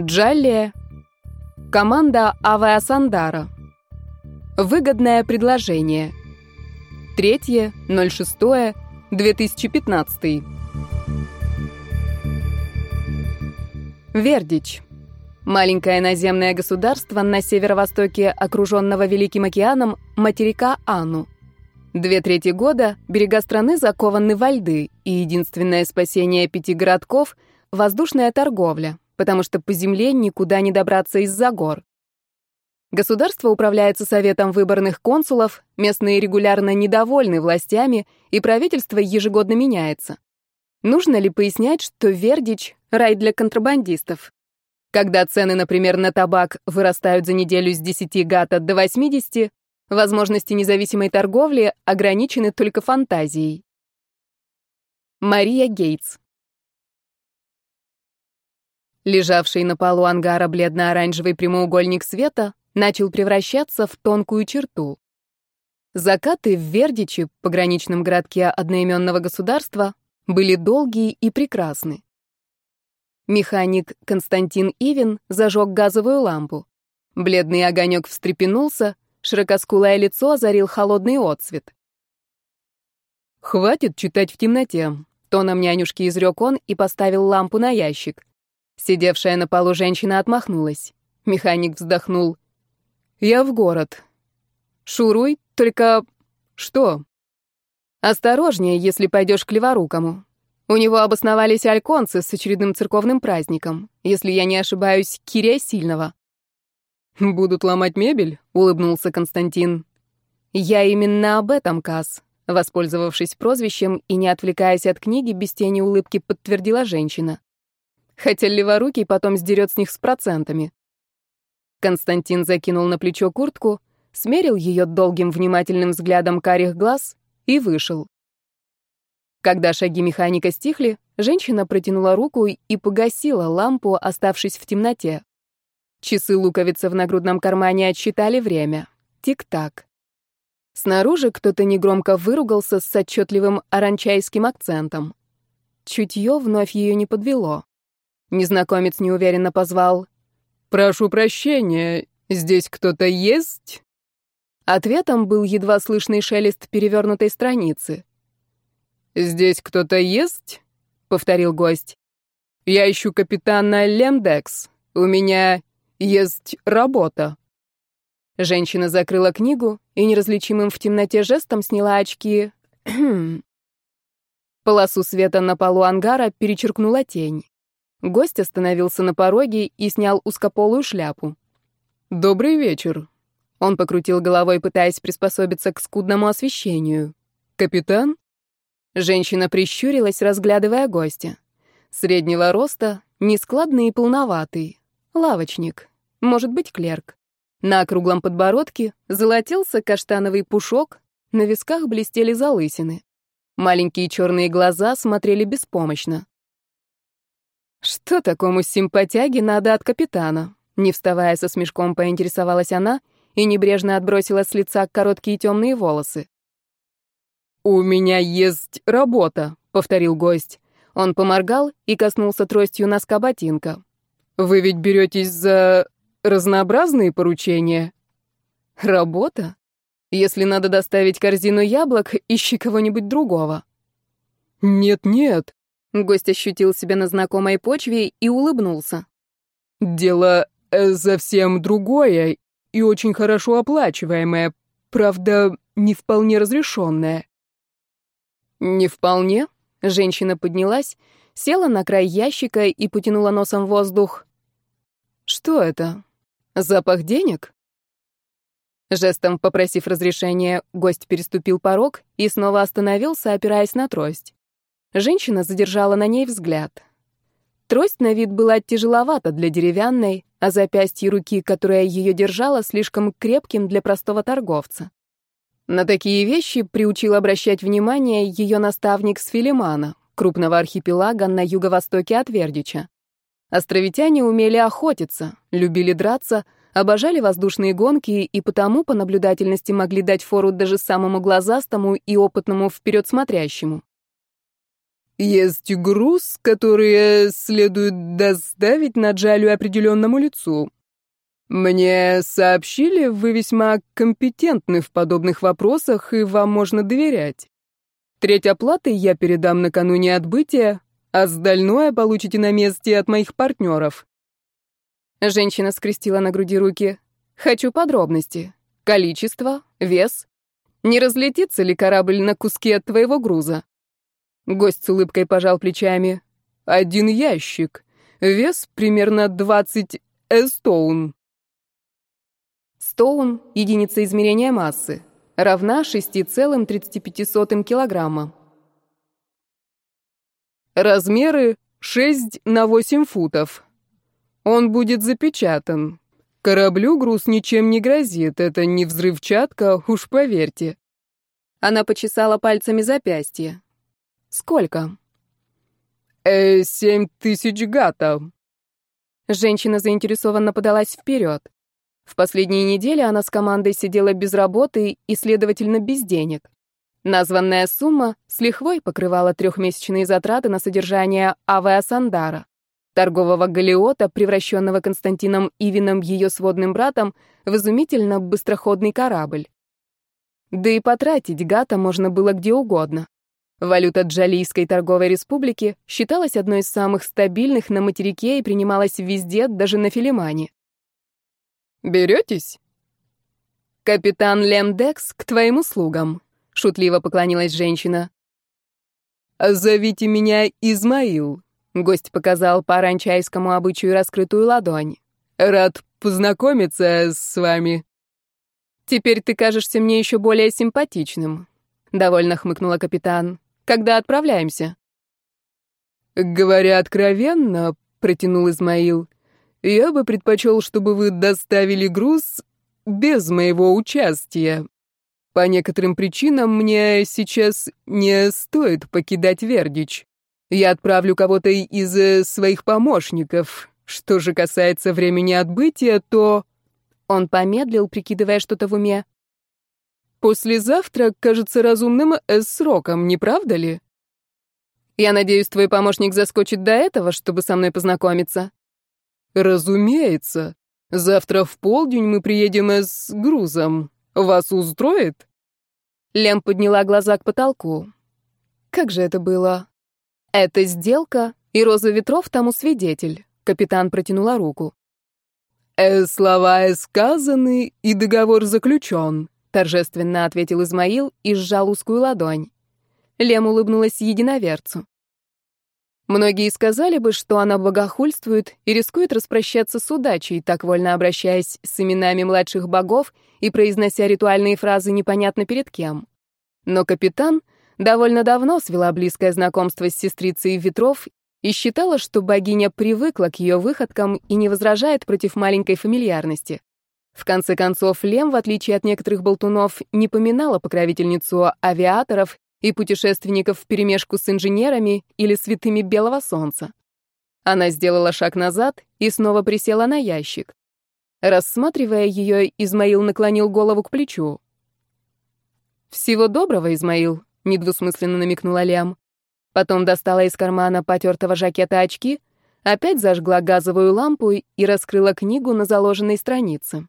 Джаллия. Команда Авиасандара. Выгодное предложение. 3.06.2015. Вердич. Маленькое наземное государство на северо-востоке окруженного Великим океаном материка Ану. Две трети года берега страны закованы во льды, и единственное спасение пяти городков — воздушная торговля, потому что по земле никуда не добраться из-за гор. Государство управляется советом выборных консулов, местные регулярно недовольны властями, и правительство ежегодно меняется. Нужно ли пояснять, что Вердич — рай для контрабандистов? Когда цены, например, на табак вырастают за неделю с 10 гата до 80, возможности независимой торговли ограничены только фантазией. Мария Гейтс Лежавший на полу ангара бледно-оранжевый прямоугольник света начал превращаться в тонкую черту. Закаты в Вердиче, пограничном городке одноименного государства, были долгие и прекрасны. Механик Константин Ивин зажег газовую лампу. Бледный огонек встрепенулся, широкоскулое лицо озарил холодный отсвет. «Хватит читать в темноте», — тоном нянюшки изрек он и поставил лампу на ящик. Сидевшая на полу женщина отмахнулась. Механик вздохнул. «Я в город. Шуруй, только... что?» «Осторожнее, если пойдешь к Леворукому. У него обосновались альконцы с очередным церковным праздником. Если я не ошибаюсь, Кирия Сильного». «Будут ломать мебель?» — улыбнулся Константин. «Я именно об этом, Кас», — воспользовавшись прозвищем и не отвлекаясь от книги, без тени улыбки подтвердила женщина хотя леворукий потом сдерет с них с процентами. Константин закинул на плечо куртку, смерил ее долгим внимательным взглядом карих глаз и вышел. Когда шаги механика стихли, женщина протянула руку и погасила лампу, оставшись в темноте. Часы луковицы в нагрудном кармане отсчитали время. Тик-так. Снаружи кто-то негромко выругался с отчетливым оранчайским акцентом. Чутье вновь ее не подвело. Незнакомец неуверенно позвал. «Прошу прощения, здесь кто-то есть?» Ответом был едва слышный шелест перевернутой страницы. «Здесь кто-то есть?» — повторил гость. «Я ищу капитана Лемдекс. У меня есть работа». Женщина закрыла книгу и неразличимым в темноте жестом сняла очки. Полосу света на полу ангара перечеркнула тень. Гость остановился на пороге и снял узкополую шляпу. «Добрый вечер». Он покрутил головой, пытаясь приспособиться к скудному освещению. «Капитан?» Женщина прищурилась, разглядывая гостя. Среднего роста, нескладный и полноватый. Лавочник. Может быть, клерк. На округлом подбородке золотился каштановый пушок, на висках блестели залысины. Маленькие черные глаза смотрели беспомощно. Что такому симпатяге надо от капитана? Не вставая со смешком, поинтересовалась она и небрежно отбросила с лица короткие темные волосы. «У меня есть работа», — повторил гость. Он поморгал и коснулся тростью носка ботинка. «Вы ведь беретесь за разнообразные поручения?» «Работа? Если надо доставить корзину яблок, ищи кого-нибудь другого». «Нет-нет», Гость ощутил себя на знакомой почве и улыбнулся. «Дело э, совсем другое и очень хорошо оплачиваемое, правда, не вполне разрешенное». «Не вполне?» — женщина поднялась, села на край ящика и потянула носом воздух. «Что это? Запах денег?» Жестом попросив разрешения, гость переступил порог и снова остановился, опираясь на трость. Женщина задержала на ней взгляд. Трость на вид была тяжеловата для деревянной, а запястье руки, которая ее держала, слишком крепким для простого торговца. На такие вещи приучил обращать внимание ее наставник с Филимана, крупного архипелага на юго-востоке от Вердича. Островитяне умели охотиться, любили драться, обожали воздушные гонки и потому по наблюдательности могли дать фору даже самому глазастому и опытному вперед смотрящему. Есть груз, который следует доставить на Джалю определенному лицу. Мне сообщили, вы весьма компетентны в подобных вопросах, и вам можно доверять. Треть оплаты я передам накануне отбытия, а остальное получите на месте от моих партнеров. Женщина скрестила на груди руки. Хочу подробности. Количество, вес. Не разлетится ли корабль на куски от твоего груза? Гость с улыбкой пожал плечами. Один ящик. Вес примерно 20 эстоун. Стоун — единица измерения массы, равна 6,35 килограмма. Размеры 6 на 8 футов. Он будет запечатан. Кораблю груз ничем не грозит, это не взрывчатка, уж поверьте. Она почесала пальцами запястье. Сколько? Э, семь тысяч гатов. Женщина заинтересованно подалась вперед. В последние недели она с командой сидела без работы и, следовательно, без денег. Названная сумма с лихвой покрывала трехмесячные затраты на содержание авиасандара, торгового галеота, превращенного Константином Ивином ее сводным братом в изумительно быстроходный корабль. Да и потратить гата можно было где угодно. Валюта Джалийской торговой республики считалась одной из самых стабильных на материке и принималась везде, даже на Филимане. Беретесь? Капитан Лемдекс к твоим услугам, шутливо поклонилась женщина. Зовите меня Измаил. Гость показал по ранчайскому обычаю раскрытую ладонь. Рад познакомиться с вами. Теперь ты кажешься мне еще более симпатичным, довольно хмыкнула капитан. Когда отправляемся? Говоря откровенно, протянул Измаил. Я бы предпочел, чтобы вы доставили груз без моего участия. По некоторым причинам мне сейчас не стоит покидать Вердич. Я отправлю кого-то из э, своих помощников. Что же касается времени отбытия, то...» Он помедлил, прикидывая что-то в уме. «Послезавтра кажется разумным сроком, не правда ли?» «Я надеюсь, твой помощник заскочит до этого, чтобы со мной познакомиться?» «Разумеется. Завтра в полдень мы приедем с грузом. Вас устроит?» Лем подняла глаза к потолку. «Как же это было?» «Это сделка, и Роза Ветров тому свидетель». Капитан протянула руку. «Э, «Слова сказаны, и договор заключен», — торжественно ответил Измаил и сжал узкую ладонь. Лем улыбнулась единоверцу. Многие сказали бы, что она богохульствует и рискует распрощаться с удачей, так вольно обращаясь с именами младших богов и произнося ритуальные фразы непонятно перед кем. Но капитан довольно давно свела близкое знакомство с сестрицей ветров и считала, что богиня привыкла к ее выходкам и не возражает против маленькой фамильярности. В конце концов, Лем, в отличие от некоторых болтунов, не поминала покровительницу авиаторов и путешественников вперемешку с инженерами или святыми белого солнца. Она сделала шаг назад и снова присела на ящик. Рассматривая ее, Измаил наклонил голову к плечу. «Всего доброго, Измаил», — недвусмысленно намекнула Лям. Потом достала из кармана потертого жакета очки, опять зажгла газовую лампу и раскрыла книгу на заложенной странице.